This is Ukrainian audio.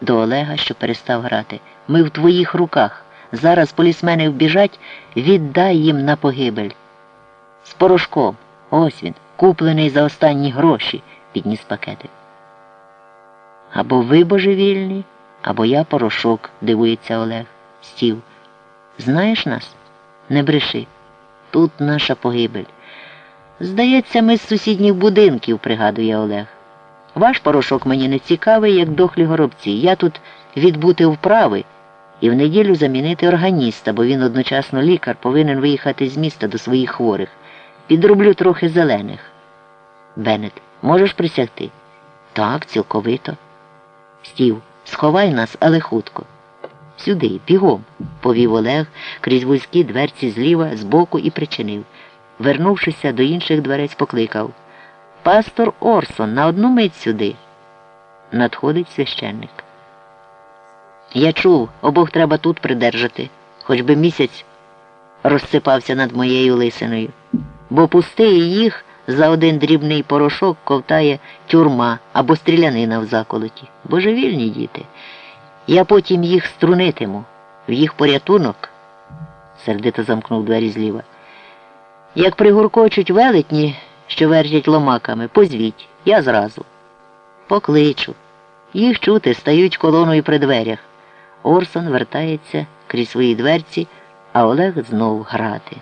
До Олега, що перестав грати. Ми в твоїх руках. Зараз полісмени вбіжать, віддай їм на погибель. З порошком. Ось він, куплений за останні гроші, підніс пакетик. Або ви божевільні, або я порошок, дивується Олег. Стів. Знаєш нас? Не бреши. Тут наша погибель. Здається, ми з сусідніх будинків, пригадує Олег. Ваш порошок мені не цікавий, як дохлі горобці. Я тут відбути вправи і в неділю замінити органіста, бо він одночасно лікар повинен виїхати з міста до своїх хворих. Підроблю трохи зелених. Беннет, можеш присягти? Так, цілковито. Стів, сховай нас, але хутко. Сюди, бігом, повів Олег крізь вузькі дверці зліва, збоку і причинив. Вернувшися до інших дверець, покликав Пастор Орсон, на одну мить сюди. Надходить священник. Я чув, обох треба тут придержати, хоч би місяць розсипався над моєю лисиною, бо пустий їх за один дрібний порошок ковтає тюрма або стрілянина в заколоті. Божевільні діти. Я потім їх струнитиму, в їх порятунок, сердито замкнув двері зліва. Як пригуркочуть велетні, що вержять ломаками, позвіть, я зразу. Покличу. Їх чути стають колоною при дверях. Орсон вертається крізь свої дверці, а Олег знов грати.